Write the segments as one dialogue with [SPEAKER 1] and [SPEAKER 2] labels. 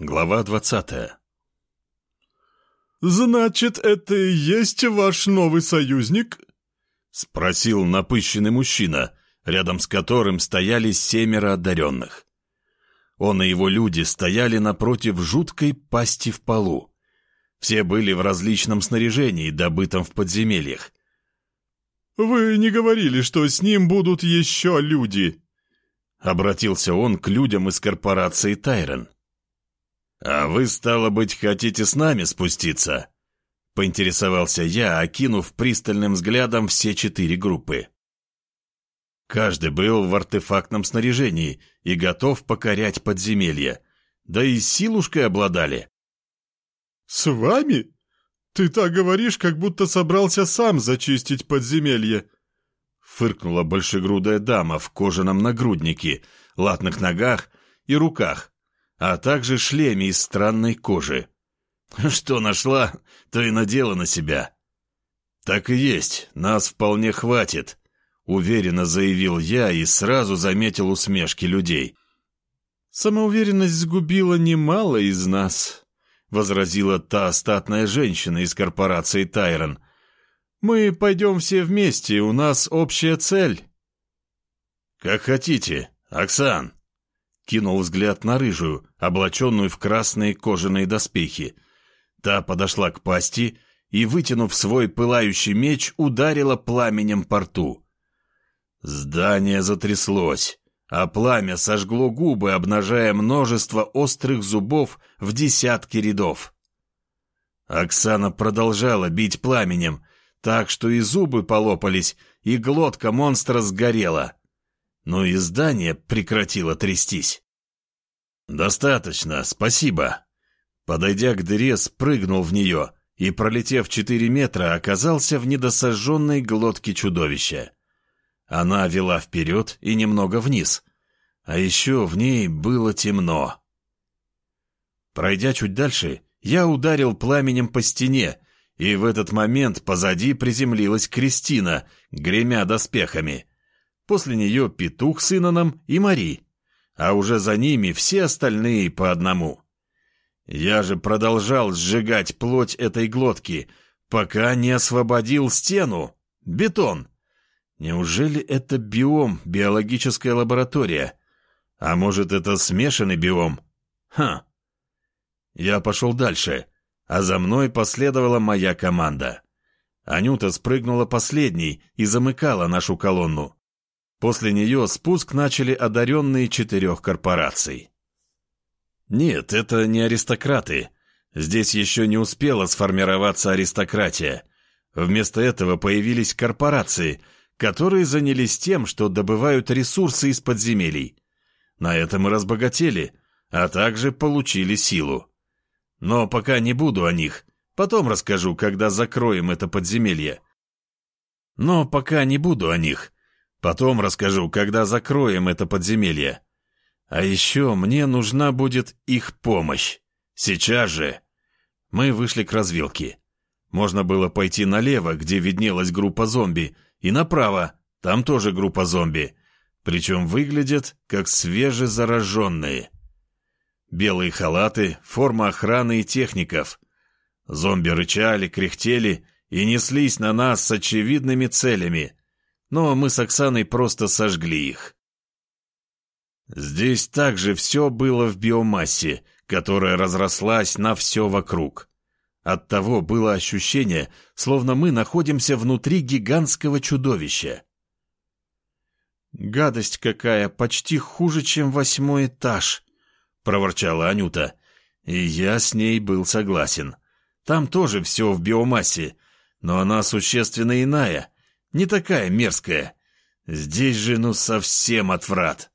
[SPEAKER 1] Глава двадцатая.
[SPEAKER 2] «Значит, это и есть ваш новый союзник?»
[SPEAKER 1] — спросил напыщенный мужчина, рядом с которым стояли семеро одаренных. Он и его люди стояли напротив жуткой пасти в полу. Все были в различном снаряжении, добытом в подземельях.
[SPEAKER 2] «Вы не говорили, что с ним будут еще люди?»
[SPEAKER 1] Обратился он к людям из корпорации Тайрон. «А вы, стало быть, хотите с нами спуститься?» Поинтересовался я, окинув пристальным взглядом все четыре группы. Каждый был в артефактном снаряжении и готов покорять подземелье. Да и силушкой обладали.
[SPEAKER 2] «С вами? Ты так говоришь, как будто собрался сам зачистить подземелье», фыркнула большегрудая дама в кожаном нагруднике, латных ногах и руках, а также шлеме из странной кожи. Что нашла, то и надела на себя. «Так и есть, нас вполне хватит», — уверенно заявил я и сразу заметил усмешки людей. «Самоуверенность сгубила немало из нас», — возразила та статная женщина из корпорации «Тайрон», мы пойдем все вместе, у нас общая цель».
[SPEAKER 1] «Как хотите, Оксан», — кинул взгляд на рыжую, облаченную в красные кожаные доспехи. Та подошла к пасти и, вытянув свой пылающий меч, ударила пламенем по рту. Здание затряслось, а пламя сожгло губы, обнажая множество острых зубов в десятки рядов. Оксана продолжала бить пламенем, так что и зубы полопались, и глотка монстра сгорела. Но и здание прекратило трястись. «Достаточно, спасибо». Подойдя к дыре, спрыгнул в нее и, пролетев четыре метра, оказался в недосожженной глотке чудовища. Она вела вперед и немного вниз, а еще в ней было темно. Пройдя чуть дальше, я ударил пламенем по стене, и в этот момент позади приземлилась Кристина, гремя доспехами. После нее Петух с Иноном и Мари, а уже за ними все остальные по одному. Я же продолжал сжигать плоть этой глотки, пока не освободил стену, бетон. Неужели это биом, биологическая лаборатория? А может, это смешанный биом? Ха. Я пошел дальше — а за мной последовала моя команда. Анюта спрыгнула последней и замыкала нашу колонну. После нее спуск начали одаренные четырех корпораций. Нет, это не аристократы. Здесь еще не успела сформироваться аристократия. Вместо этого появились корпорации, которые занялись тем, что добывают ресурсы из подземелий. На этом и разбогатели, а также получили силу. Но пока не буду о них. Потом расскажу, когда закроем это подземелье. Но пока не буду о них. Потом расскажу, когда закроем это подземелье. А еще мне нужна будет их помощь. Сейчас же. Мы вышли к развилке. Можно было пойти налево, где виднелась группа зомби, и направо, там тоже группа зомби. Причем выглядят как свежезараженные. Белые халаты, форма охраны и техников. Зомби рычали, кряхтели и неслись на нас с очевидными целями, но мы с Оксаной просто сожгли их. Здесь также все было в биомассе, которая разрослась на все вокруг. Оттого было ощущение, словно мы находимся внутри гигантского чудовища.
[SPEAKER 2] «Гадость какая, почти хуже, чем восьмой этаж»,
[SPEAKER 1] проворчала Анюта. И я с ней был согласен. Там тоже все в биомассе, но она существенно иная, не такая мерзкая. Здесь же ну совсем отврат.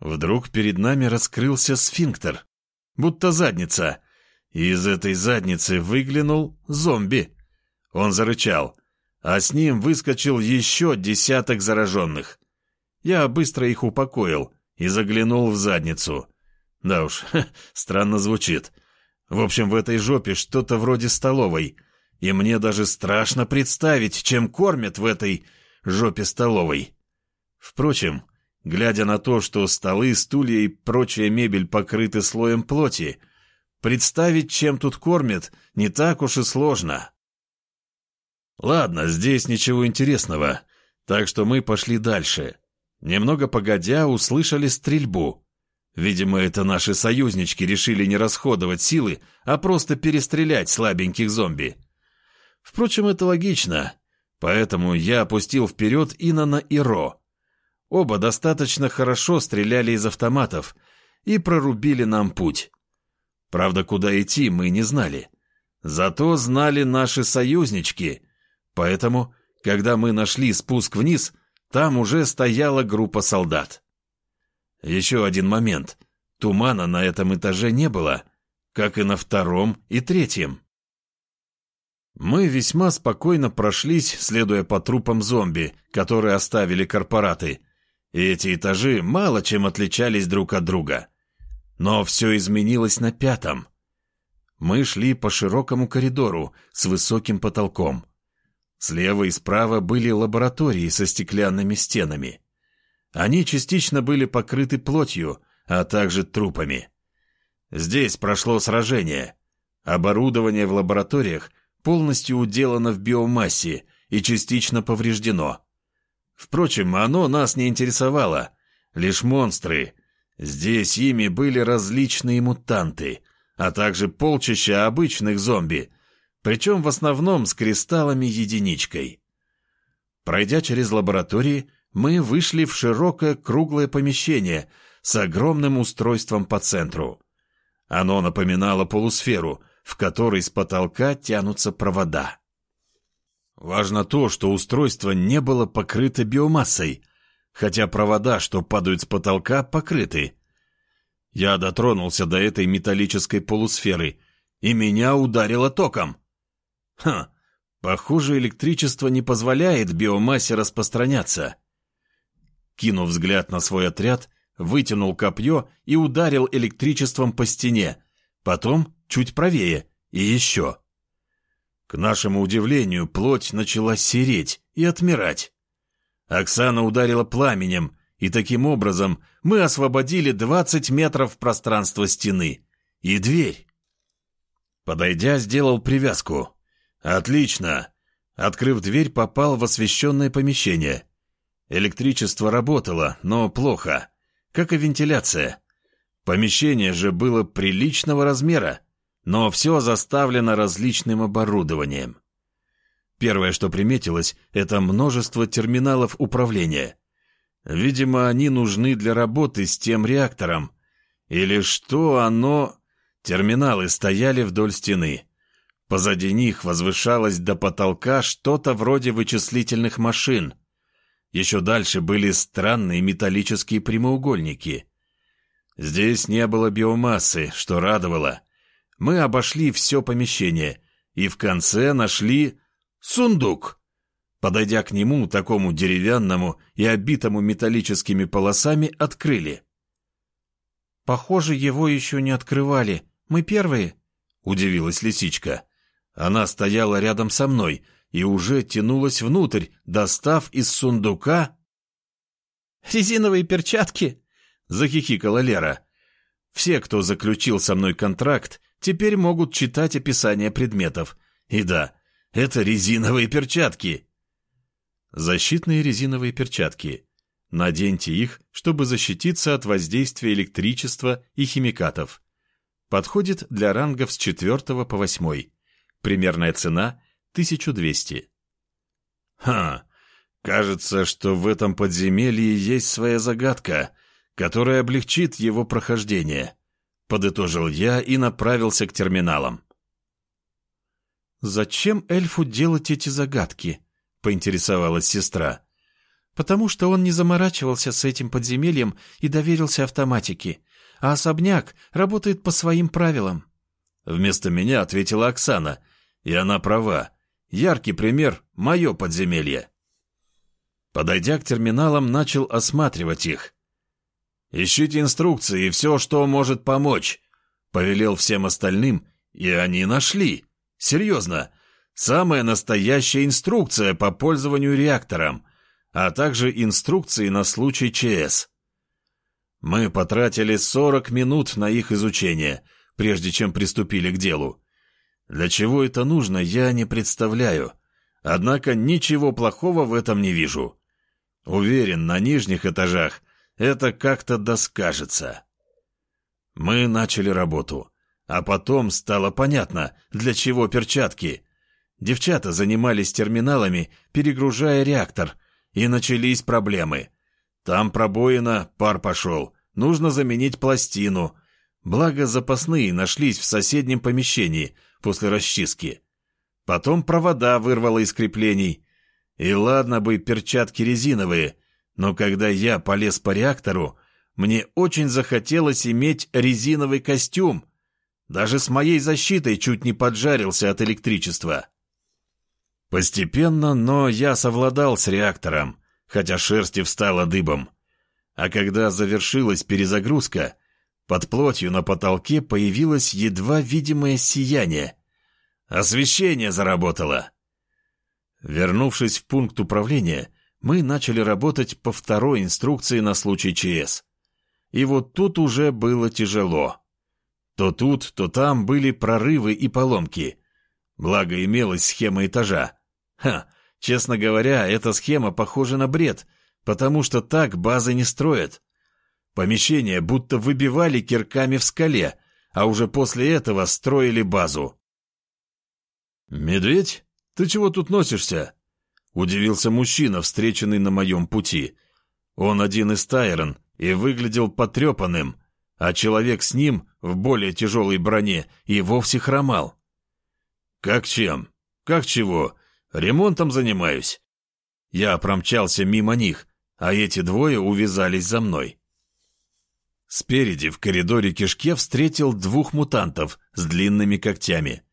[SPEAKER 1] Вдруг перед нами раскрылся сфинктер, будто задница, и из этой задницы выглянул зомби. Он зарычал, а с ним выскочил еще десяток зараженных. Я быстро их упокоил и заглянул в задницу — да уж, странно звучит. В общем, в этой жопе что-то вроде столовой. И мне даже страшно представить, чем кормят в этой жопе столовой. Впрочем, глядя на то, что столы, стулья и прочая мебель покрыты слоем плоти. Представить, чем тут кормят, не так уж и сложно. Ладно, здесь ничего интересного, так что мы пошли дальше. Немного погодя, услышали стрельбу. Видимо, это наши союзнички решили не расходовать силы, а просто перестрелять слабеньких зомби. Впрочем, это логично. Поэтому я опустил вперед Инана и Ро. Оба достаточно хорошо стреляли из автоматов и прорубили нам путь. Правда, куда идти, мы не знали. Зато знали наши союзнички. Поэтому, когда мы нашли спуск вниз, там уже стояла группа солдат. Еще один момент. Тумана на этом этаже не было, как и на втором и третьем. Мы весьма спокойно прошлись, следуя по трупам зомби, которые оставили корпораты, и эти этажи мало чем отличались друг от друга. Но все изменилось на пятом. Мы шли по широкому коридору с высоким потолком. Слева и справа были лаборатории со стеклянными стенами. Они частично были покрыты плотью, а также трупами. Здесь прошло сражение. Оборудование в лабораториях полностью уделано в биомассе и частично повреждено. Впрочем, оно нас не интересовало. Лишь монстры. Здесь ими были различные мутанты, а также полчища обычных зомби, причем в основном с кристаллами-единичкой. Пройдя через лаборатории, мы вышли в широкое круглое помещение с огромным устройством по центру. Оно напоминало полусферу, в которой с потолка тянутся провода. Важно то, что устройство не было покрыто биомассой, хотя провода, что падают с потолка, покрыты. Я дотронулся до этой металлической полусферы, и меня ударило током. Ха, похоже, электричество не позволяет биомассе распространяться. Кинув взгляд на свой отряд, вытянул копье и ударил электричеством по стене, потом чуть правее и еще. К нашему удивлению, плоть начала сереть и отмирать. Оксана ударила пламенем, и таким образом мы освободили 20 метров пространства стены и дверь. Подойдя, сделал привязку. Отлично. Открыв дверь, попал в освещенное помещение. Электричество работало, но плохо, как и вентиляция. Помещение же было приличного размера, но все заставлено различным оборудованием. Первое, что приметилось, это множество терминалов управления. Видимо, они нужны для работы с тем реактором. Или что оно... Терминалы стояли вдоль стены. Позади них возвышалось до потолка что-то вроде вычислительных машин. Еще дальше были странные металлические прямоугольники. Здесь не было биомассы, что радовало. Мы обошли все помещение и в конце нашли сундук. Подойдя к нему, такому деревянному и обитому металлическими полосами, открыли. «Похоже, его еще не открывали. Мы первые?» — удивилась лисичка. Она стояла рядом со мной и уже тянулась внутрь, достав из сундука...
[SPEAKER 3] «Резиновые перчатки!»
[SPEAKER 1] — захихикала Лера. Все, кто заключил со мной контракт, теперь могут читать описание предметов. И да, это резиновые перчатки. Защитные резиновые перчатки. Наденьте их, чтобы защититься от воздействия электричества и химикатов. Подходит для рангов с 4 по 8. Примерная цена 1200. Ха, кажется, что в этом подземелье есть своя загадка, которая облегчит его прохождение. Подытожил я и направился к терминалам.
[SPEAKER 3] «Зачем эльфу делать эти загадки?» — поинтересовалась сестра. «Потому что он не заморачивался с этим подземельем и доверился автоматике, а особняк работает по своим правилам».
[SPEAKER 1] Вместо меня ответила Оксана, и она права. Яркий пример — мое подземелье. Подойдя к терминалам, начал осматривать их. «Ищите инструкции и все, что может помочь», — повелел всем остальным, и они нашли. Серьезно, самая настоящая инструкция по пользованию реактором, а также инструкции на случай ЧС. Мы потратили 40 минут на их изучение, прежде чем приступили к делу. Для чего это нужно, я не представляю. Однако ничего плохого в этом не вижу. Уверен, на нижних этажах это как-то доскажется. Мы начали работу. А потом стало понятно, для чего перчатки. Девчата занимались терминалами, перегружая реактор, и начались проблемы. Там пробоина, пар пошел, нужно заменить пластину. Благо запасные нашлись в соседнем помещении после расчистки. Потом провода вырвало из креплений. И ладно бы перчатки резиновые, но когда я полез по реактору, мне очень захотелось иметь резиновый костюм. Даже с моей защитой чуть не поджарился от электричества. Постепенно, но я совладал с реактором, хотя шерсти встала дыбом. А когда завершилась перезагрузка, под плотью на потолке появилось едва видимое сияние. Освещение заработало. Вернувшись в пункт управления, мы начали работать по второй инструкции на случай ЧС. И вот тут уже было тяжело. То тут, то там были прорывы и поломки. Благо имелась схема этажа. Ха, честно говоря, эта схема похожа на бред, потому что так базы не строят. Помещения будто выбивали кирками в скале, а уже после этого строили базу. «Медведь, ты чего тут носишься?» — удивился мужчина, встреченный на моем пути. Он один из Тайрон и выглядел потрепанным, а человек с ним в более тяжелой броне и вовсе хромал. «Как чем? Как чего? Ремонтом занимаюсь». Я промчался мимо них, а эти двое увязались за мной. Спереди в коридоре кишке встретил двух мутантов с длинными когтями.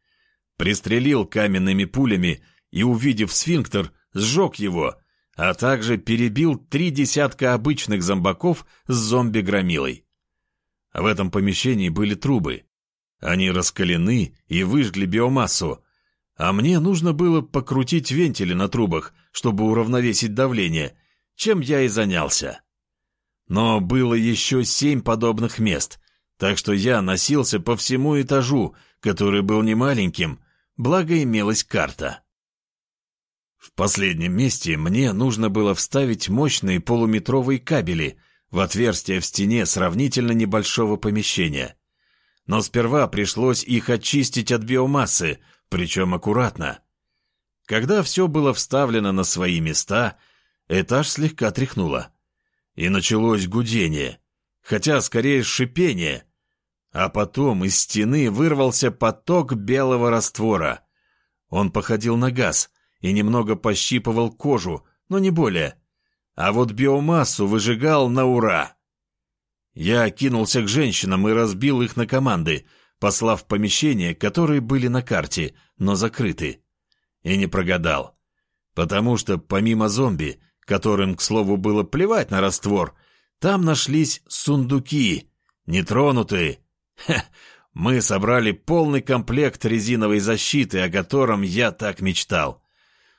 [SPEAKER 1] Пристрелил каменными пулями и, увидев сфинктер, сжег его, а также перебил три десятка обычных зомбаков с зомби-громилой. В этом помещении были трубы. Они раскалены и выжгли биомассу, а мне нужно было покрутить вентили на трубах, чтобы уравновесить давление, чем я и занялся. Но было еще семь подобных мест, так что я носился по всему этажу, который был немаленьким, благо имелась карта. В последнем месте мне нужно было вставить мощные полуметровые кабели в отверстие в стене сравнительно небольшого помещения. Но сперва пришлось их очистить от биомассы, причем аккуратно. Когда все было вставлено на свои места, этаж слегка тряхнуло. И началось гудение, хотя скорее шипение. А потом из стены вырвался поток белого раствора. Он походил на газ — и немного пощипывал кожу, но не более. А вот биомассу выжигал на ура. Я кинулся к женщинам и разбил их на команды, послав помещения, которые были на карте, но закрыты. И не прогадал. Потому что помимо зомби, которым, к слову, было плевать на раствор, там нашлись сундуки, нетронутые. Ха, мы собрали полный комплект резиновой защиты, о котором я так мечтал.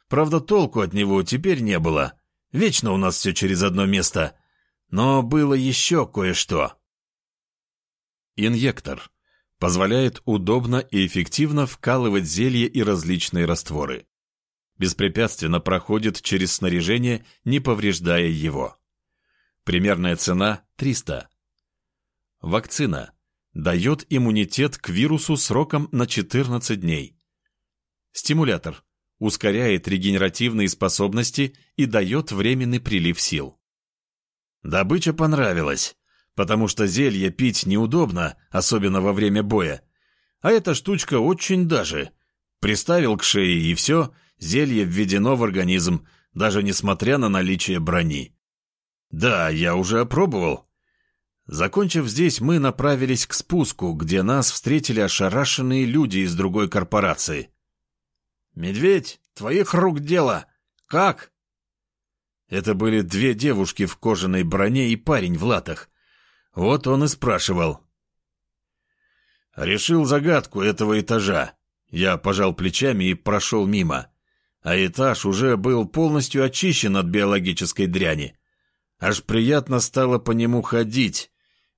[SPEAKER 1] Правда, толку от него теперь не было. Вечно у нас все через одно место. Но было еще кое-что. Инъектор. Позволяет удобно и эффективно вкалывать зелье и различные растворы. Беспрепятственно проходит через снаряжение, не повреждая его. Примерная цена – 300. Вакцина. Дает иммунитет к вирусу сроком на 14 дней. Стимулятор ускоряет регенеративные способности и дает временный прилив сил. Добыча понравилась, потому что зелье пить неудобно, особенно во время боя. А эта штучка очень даже. Приставил к шее и все, зелье введено в организм, даже несмотря на наличие брони. Да, я уже опробовал. Закончив здесь, мы направились к спуску, где нас встретили ошарашенные люди из другой корпорации. «Медведь, твоих рук дело! Как?» Это были две девушки в кожаной броне и парень в латах. Вот он и спрашивал. Решил загадку этого этажа. Я пожал плечами и прошел мимо. А этаж уже был полностью очищен от биологической дряни. Аж приятно стало по нему ходить,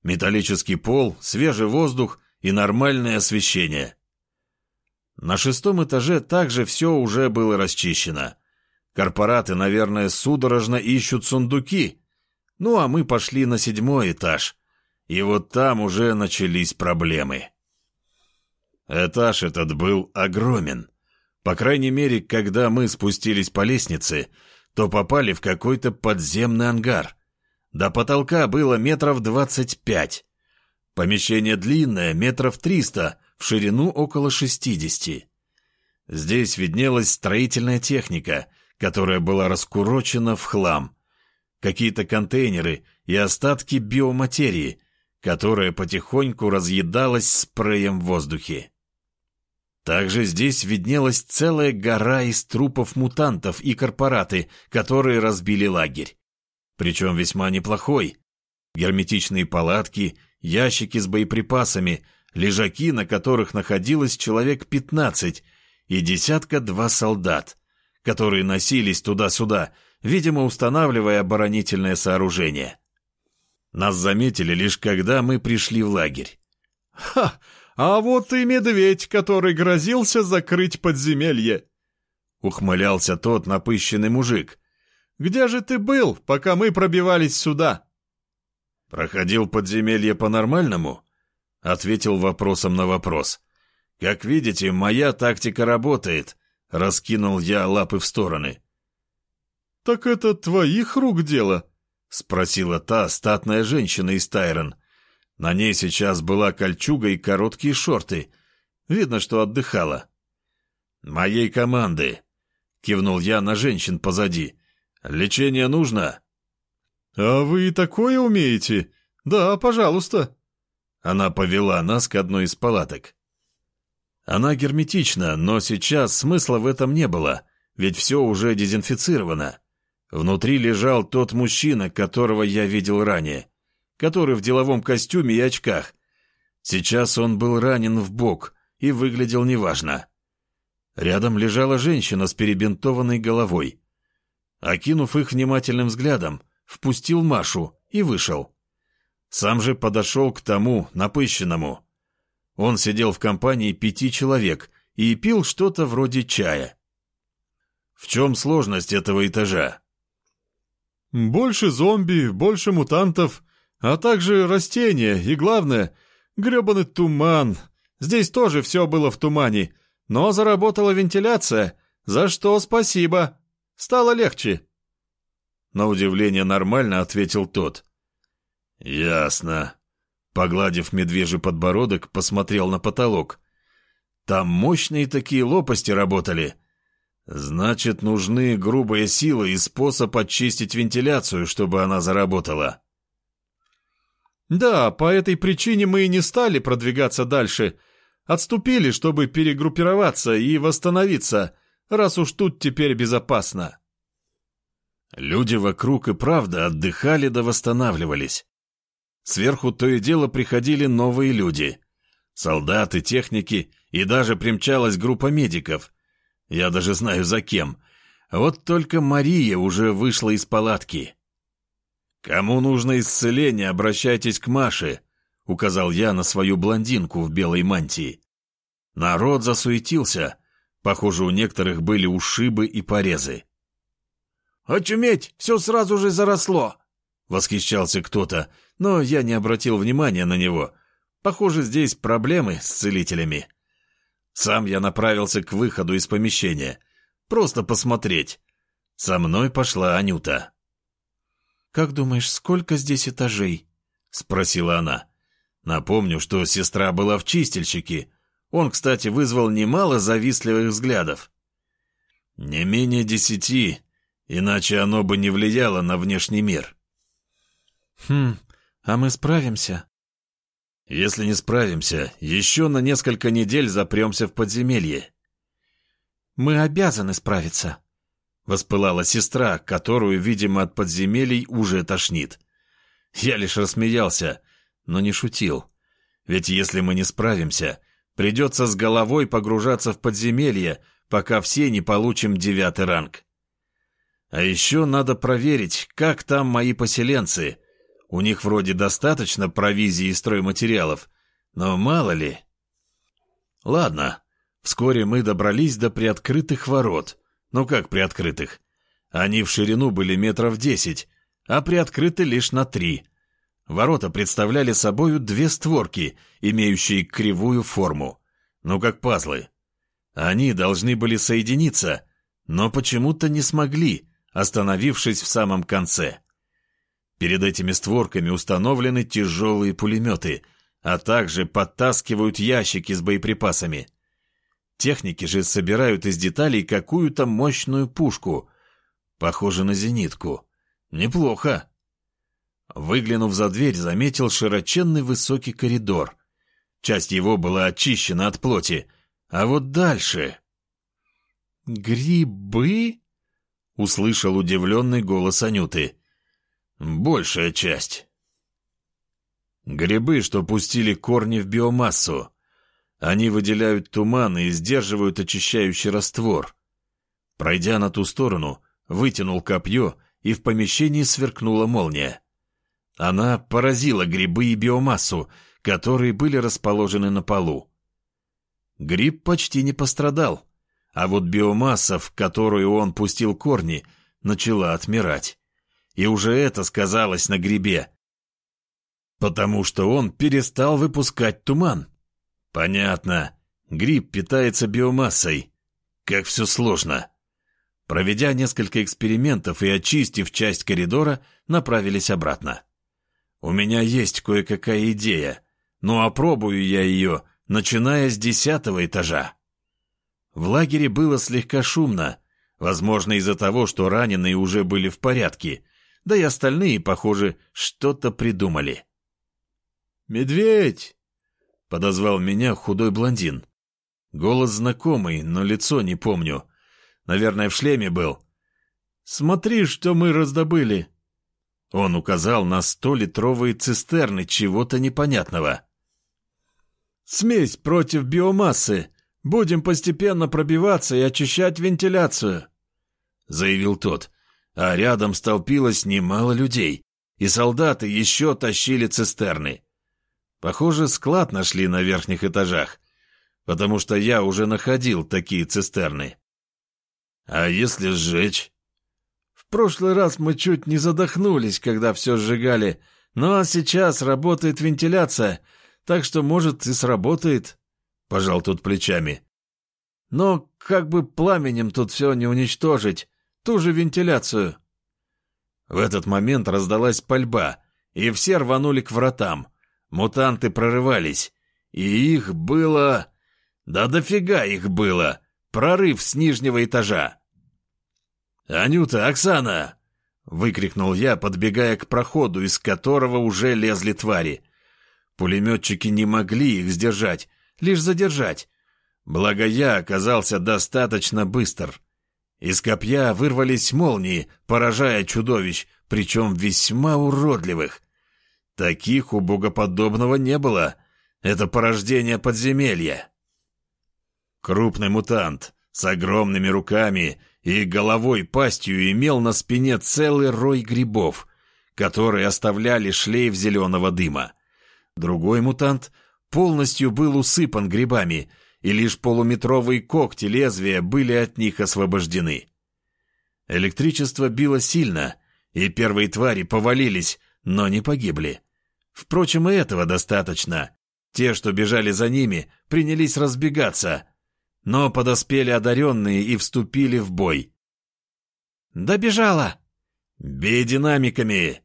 [SPEAKER 1] металлический пол, свежий воздух и нормальное освещение. На шестом этаже также все уже было расчищено. Корпораты, наверное, судорожно ищут сундуки. Ну, а мы пошли на седьмой этаж. И вот там уже начались проблемы. Этаж этот был огромен. По крайней мере, когда мы спустились по лестнице, то попали в какой-то подземный ангар. До потолка было метров двадцать пять. Помещение длинное, метров триста, в ширину около шестидесяти. Здесь виднелась строительная техника, которая была раскурочена в хлам. Какие-то контейнеры и остатки биоматерии, которая потихоньку разъедалась спреем в воздухе. Также здесь виднелась целая гора из трупов мутантов и корпораты, которые разбили лагерь. Причем весьма неплохой. Герметичные палатки, ящики с боеприпасами, лежаки, на которых находилось человек пятнадцать, и десятка-два солдат, которые носились туда-сюда, видимо, устанавливая оборонительное сооружение. Нас заметили лишь когда мы пришли в лагерь.
[SPEAKER 2] «Ха! А вот и медведь, который грозился закрыть подземелье!» Ухмылялся тот напыщенный мужик. «Где же ты был, пока мы пробивались сюда?»
[SPEAKER 1] «Проходил подземелье по-нормальному?» Ответил вопросом на вопрос. «Как видите, моя тактика работает», — раскинул я лапы в стороны.
[SPEAKER 2] «Так это твоих рук дело?»
[SPEAKER 1] — спросила та статная женщина из Тайрон. На ней сейчас была кольчуга и короткие шорты. Видно, что отдыхала. «Моей команды», — кивнул я на женщин позади. «Лечение нужно?»
[SPEAKER 2] «А вы такое умеете? Да, пожалуйста».
[SPEAKER 1] Она повела нас к одной из палаток. Она герметична, но сейчас смысла в этом не было, ведь все уже дезинфицировано. Внутри лежал тот мужчина, которого я видел ранее который в деловом костюме и очках. Сейчас он был ранен в бок и выглядел неважно. Рядом лежала женщина с перебинтованной головой. Окинув их внимательным взглядом, впустил Машу и вышел. Сам же подошел к тому, напыщенному. Он сидел в компании пяти человек и пил что-то вроде чая. В чем сложность этого этажа?
[SPEAKER 2] «Больше зомби, больше мутантов, а также растения и, главное, гребаный туман. Здесь тоже все было в тумане, но заработала вентиляция, за что спасибо. Стало легче.
[SPEAKER 1] На удивление нормально ответил тот. Ясно. Погладив медвежий подбородок, посмотрел на потолок. Там мощные такие лопасти работали. Значит, нужны грубая сила и способ очистить вентиляцию, чтобы она заработала.
[SPEAKER 2] Да, по этой причине мы и не стали продвигаться дальше. Отступили, чтобы перегруппироваться и восстановиться, раз уж тут теперь безопасно.
[SPEAKER 1] Люди вокруг и правда отдыхали да восстанавливались. Сверху то и дело приходили новые люди. Солдаты, техники и даже примчалась группа медиков. Я даже знаю за кем. Вот только Мария уже вышла из палатки. «Кому нужно исцеление, обращайтесь к Маше», — указал я на свою блондинку в белой мантии. Народ засуетился. Похоже, у некоторых были ушибы и порезы.
[SPEAKER 3] «Очуметь! Все сразу же заросло!»
[SPEAKER 1] — восхищался кто-то, но я не обратил внимания на него. Похоже, здесь проблемы с целителями. Сам я направился к выходу из помещения. Просто посмотреть. Со мной пошла Анюта.
[SPEAKER 3] «Как думаешь, сколько здесь этажей?» — спросила она.
[SPEAKER 1] Напомню, что сестра была в чистильщике. Он, кстати, вызвал немало завистливых взглядов. Не менее десяти, иначе оно бы не влияло на внешний мир.
[SPEAKER 3] «Хм, а мы справимся?»
[SPEAKER 1] «Если не справимся, еще на несколько недель запремся в подземелье».
[SPEAKER 3] «Мы обязаны справиться»,
[SPEAKER 1] Воспылала сестра, которую, видимо, от подземелий уже тошнит. Я лишь рассмеялся, но не шутил. Ведь если мы не справимся, придется с головой погружаться в подземелье, пока все не получим девятый ранг. А еще надо проверить, как там мои поселенцы. У них вроде достаточно провизии и стройматериалов, но мало ли. Ладно, вскоре мы добрались до приоткрытых ворот. Ну как приоткрытых? Они в ширину были метров десять, а приоткрыты лишь на три. Ворота представляли собою две створки, имеющие кривую форму. Ну как пазлы. Они должны были соединиться, но почему-то не смогли, остановившись в самом конце. Перед этими створками установлены тяжелые пулеметы, а также подтаскивают ящики с боеприпасами. Техники же собирают из деталей какую-то мощную пушку, похоже на зенитку. Неплохо. Выглянув за дверь, заметил широченный высокий коридор. Часть его была очищена от плоти, а вот дальше...
[SPEAKER 3] «Грибы?» — услышал удивленный голос Анюты.
[SPEAKER 1] «Большая часть». Грибы, что пустили корни в биомассу. Они выделяют туман и сдерживают очищающий раствор. Пройдя на ту сторону, вытянул копье, и в помещении сверкнула молния. Она поразила грибы и биомассу, которые были расположены на полу. Гриб почти не пострадал, а вот биомасса, в которую он пустил корни, начала отмирать. И уже это сказалось на грибе, потому что он перестал выпускать туман. Понятно, гриб питается биомассой. Как все сложно. Проведя несколько экспериментов и очистив часть коридора, направились обратно. У меня есть кое-какая идея, но опробую я ее начиная с десятого этажа. В лагере было слегка шумно, возможно, из-за того, что раненые уже были в порядке, да и остальные, похоже, что-то придумали.
[SPEAKER 2] «Медведь!»
[SPEAKER 1] — подозвал меня худой блондин. Голос знакомый, но лицо не помню. Наверное, в шлеме был.
[SPEAKER 2] «Смотри, что мы раздобыли!»
[SPEAKER 1] Он указал на сто-литровые цистерны чего-то непонятного.
[SPEAKER 2] Смесь против биомассы. Будем постепенно пробиваться и очищать вентиляцию», —
[SPEAKER 1] заявил тот. А рядом столпилось немало людей, и солдаты еще тащили цистерны. Похоже, склад нашли на верхних этажах, потому что я уже находил такие цистерны. А если сжечь?
[SPEAKER 2] В прошлый раз мы чуть не задохнулись, когда все сжигали, ну а сейчас работает вентиляция — так что, может, и сработает, — пожал тут плечами. Но как бы пламенем тут все не уничтожить, ту же вентиляцию.
[SPEAKER 1] В этот момент раздалась пальба, и все рванули к вратам. Мутанты прорывались, и их было... Да дофига их было! Прорыв с нижнего этажа. «Анюта, Оксана!» — выкрикнул я, подбегая к проходу, из которого уже лезли твари. Пулеметчики не могли их сдержать, лишь задержать. Благо я оказался достаточно быстр. Из копья вырвались молнии, поражая чудовищ, причем весьма уродливых. Таких у богоподобного не было. Это порождение подземелья. Крупный мутант с огромными руками и головой пастью имел на спине целый рой грибов, которые оставляли шлейф зеленого дыма. Другой мутант полностью был усыпан грибами, и лишь полуметровые когти лезвия были от них освобождены. Электричество било сильно, и первые твари повалились, но не погибли. Впрочем, и этого достаточно. Те, что бежали за ними, принялись разбегаться, но подоспели одаренные и вступили в бой.
[SPEAKER 3] «Добежала!»
[SPEAKER 1] «Бей динамиками!»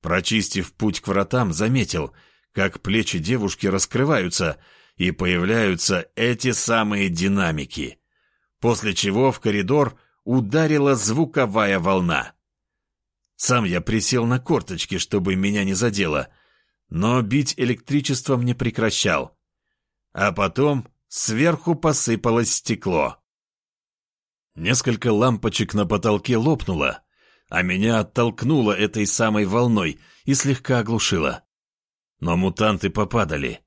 [SPEAKER 1] Прочистив путь к вратам, заметил — как плечи девушки раскрываются, и появляются эти самые динамики. После чего в коридор ударила звуковая волна. Сам я присел на корточки, чтобы меня не задело, но бить электричеством не прекращал. А потом сверху посыпалось стекло. Несколько лампочек на потолке лопнуло, а меня оттолкнуло этой самой волной и слегка оглушило. Но мутанты попадали.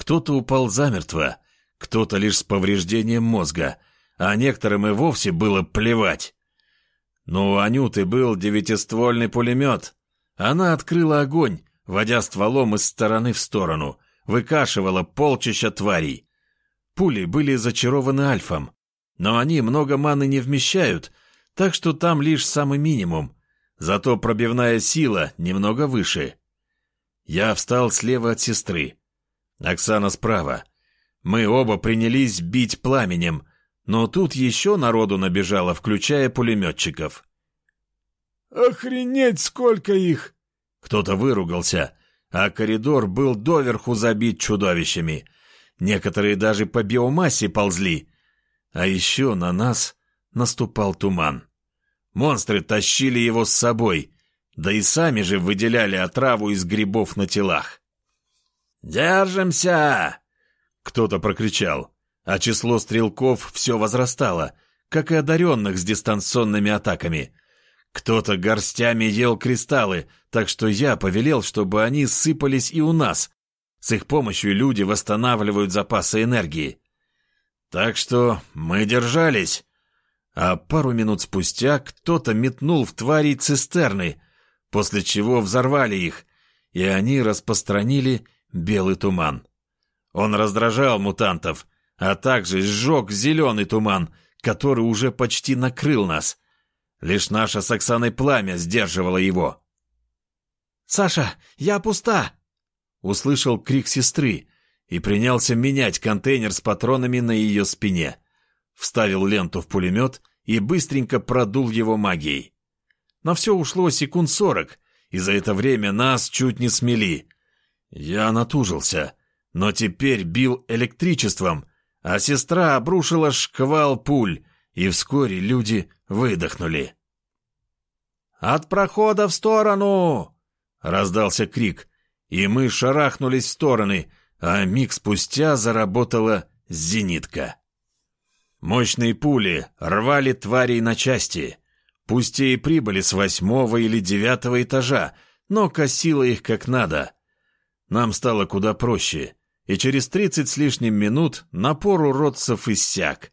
[SPEAKER 1] Кто-то упал замертво, кто-то лишь с повреждением мозга, а некоторым и вовсе было плевать. Но у Анюты был девятиствольный пулемет, Она открыла огонь, водя стволом из стороны в сторону, выкашивала полчища тварей. Пули были зачарованы альфом, но они много маны не вмещают, так что там лишь самый минимум, зато пробивная сила немного выше. Я встал слева от сестры. Оксана справа. Мы оба принялись бить пламенем, но тут еще народу набежало, включая пулеметчиков.
[SPEAKER 2] «Охренеть, сколько их!»
[SPEAKER 1] Кто-то выругался, а коридор был доверху забит чудовищами. Некоторые даже по биомассе ползли. А еще на нас наступал туман. Монстры тащили его с собой, да и сами же выделяли отраву из грибов на телах. «Держимся!» — кто-то прокричал, а число стрелков все возрастало, как и одаренных с дистанционными атаками. Кто-то горстями ел кристаллы, так что я повелел, чтобы они сыпались и у нас. С их помощью люди восстанавливают запасы энергии. Так что мы держались. А пару минут спустя кто-то метнул в тварей цистерны, после чего взорвали их, и они распространили белый туман. Он раздражал мутантов, а также сжег зеленый туман, который уже почти накрыл нас. Лишь наше с Оксаной пламя сдерживало его.
[SPEAKER 3] «Саша, я пуста!»
[SPEAKER 1] Услышал крик сестры и принялся менять контейнер с патронами на ее спине. Вставил ленту в пулемет и быстренько продул его магией. На все ушло секунд сорок, и за это время нас чуть не смели. Я натужился, но теперь бил электричеством, а сестра обрушила шквал пуль, и вскоре люди выдохнули. «От прохода в сторону!» — раздался крик, и мы шарахнулись в стороны, а миг спустя заработала зенитка. Мощные пули рвали тварей на части. Пусть и прибыли с восьмого или девятого этажа, но косило их как надо. Нам стало куда проще, и через тридцать с лишним минут напор уродцев иссяк.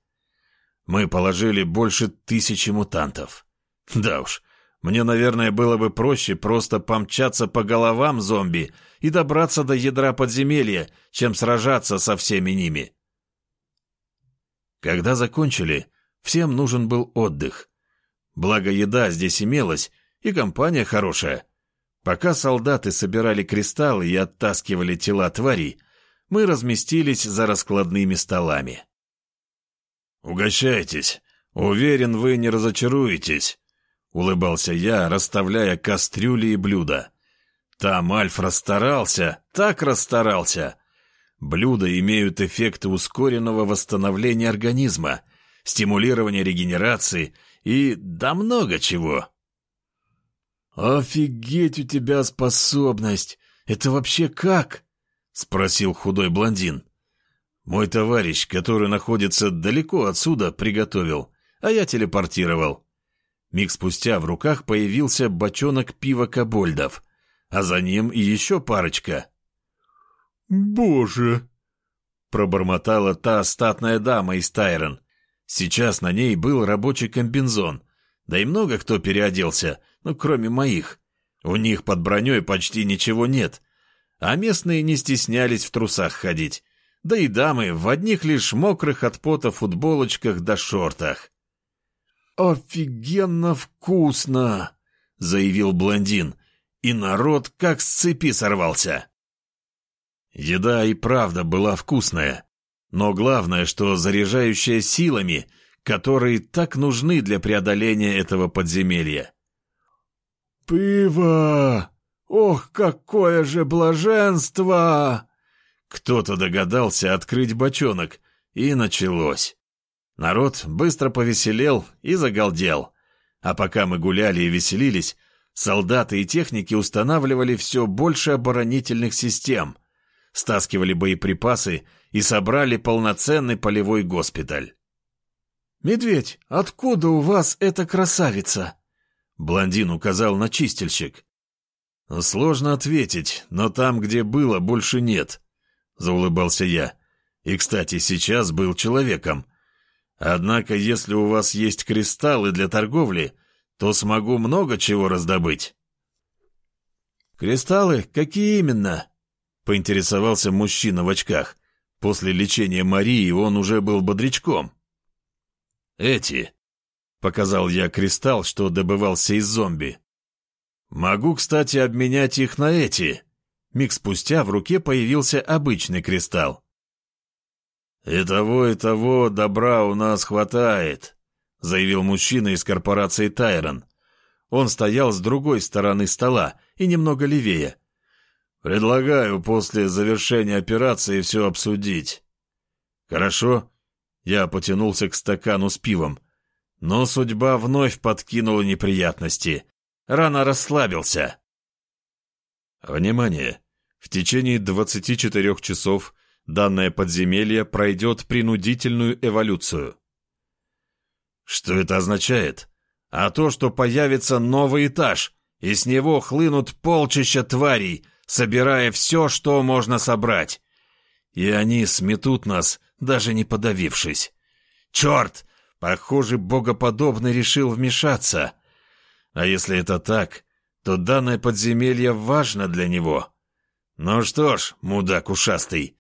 [SPEAKER 1] Мы положили больше тысячи мутантов. Да уж, мне, наверное, было бы проще просто помчаться по головам зомби и добраться до ядра подземелья, чем сражаться со всеми ними. Когда закончили, всем нужен был отдых. Благо еда здесь имелась, и компания хорошая. Пока солдаты собирали кристаллы и оттаскивали тела тварей, мы разместились за раскладными столами. «Угощайтесь. Уверен, вы не разочаруетесь», — улыбался я, расставляя кастрюли и блюда. Там Альф расстарался, так расстарался. Блюда имеют эффекты ускоренного восстановления организма, стимулирования регенерации и да много чего. «Офигеть у тебя способность! Это вообще как?» — спросил худой блондин. Мой товарищ, который находится далеко отсюда, приготовил, а я телепортировал. Миг спустя в руках появился бочонок пива кобольдов, а за ним и еще парочка.
[SPEAKER 2] «Боже!» — пробормотала та статная дама из Тайрон.
[SPEAKER 1] Сейчас на ней был рабочий комбинзон, да и много кто переоделся, ну, кроме моих. У них под броней почти ничего нет, а местные не стеснялись в трусах ходить да и дамы в одних лишь мокрых от пота футболочках да шортах.
[SPEAKER 2] «Офигенно вкусно!» — заявил блондин, и народ как с цепи сорвался.
[SPEAKER 1] Еда и правда была вкусная, но главное, что заряжающая силами, которые так нужны для преодоления этого подземелья.
[SPEAKER 2] «Пиво! Ох, какое же блаженство!»
[SPEAKER 1] Кто-то догадался открыть бочонок, и началось. Народ быстро повеселел и загалдел. А пока мы гуляли и веселились, солдаты и техники устанавливали все больше оборонительных систем, стаскивали боеприпасы и собрали полноценный полевой госпиталь.
[SPEAKER 3] «Медведь, откуда у вас эта красавица?»
[SPEAKER 1] Блондин указал на чистильщик. «Сложно ответить, но там, где было, больше нет», — заулыбался я. «И, кстати, сейчас был человеком. Однако, если у вас есть кристаллы для торговли, то смогу много чего раздобыть». «Кристаллы? Какие именно?» — поинтересовался мужчина в очках. После лечения Марии он уже был бодрячком. «Эти», — показал я кристалл, что добывался из зомби. «Могу, кстати, обменять их на эти». Миг спустя в руке появился обычный кристалл. «И того, и того добра у нас хватает», — заявил мужчина из корпорации «Тайрон». Он стоял с другой стороны стола и немного левее. «Предлагаю после завершения операции все обсудить». «Хорошо». Я потянулся к стакану с пивом. Но судьба вновь подкинула неприятности. Рано расслабился. Внимание! В течение 24 часов данное подземелье пройдет принудительную эволюцию. Что это означает? А то, что появится новый этаж, и с него хлынут полчища тварей, собирая все, что можно собрать. И они сметут нас, даже не подавившись. Черт! Похоже, богоподобный решил вмешаться. А если это так, то данное подземелье важно для него. Ну что ж, мудак ушастый,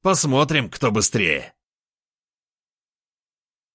[SPEAKER 1] посмотрим, кто быстрее.